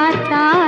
आता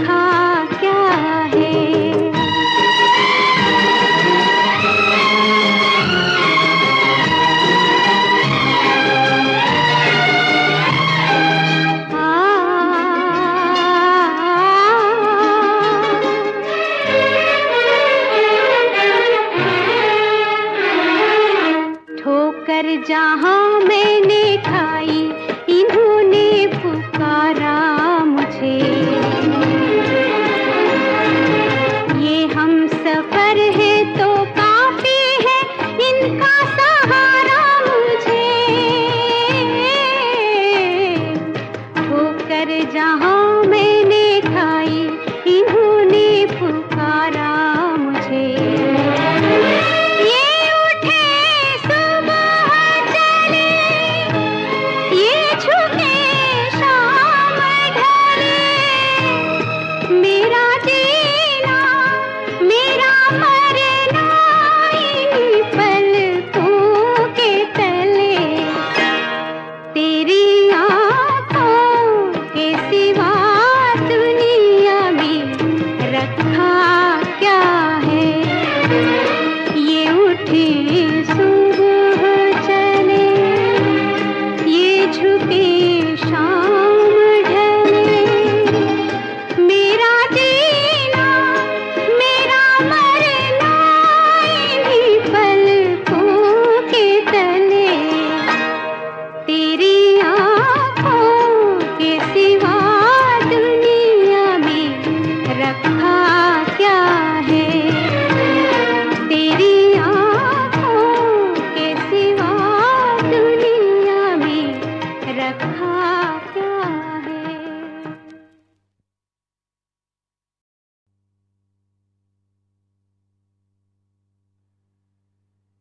था Mama!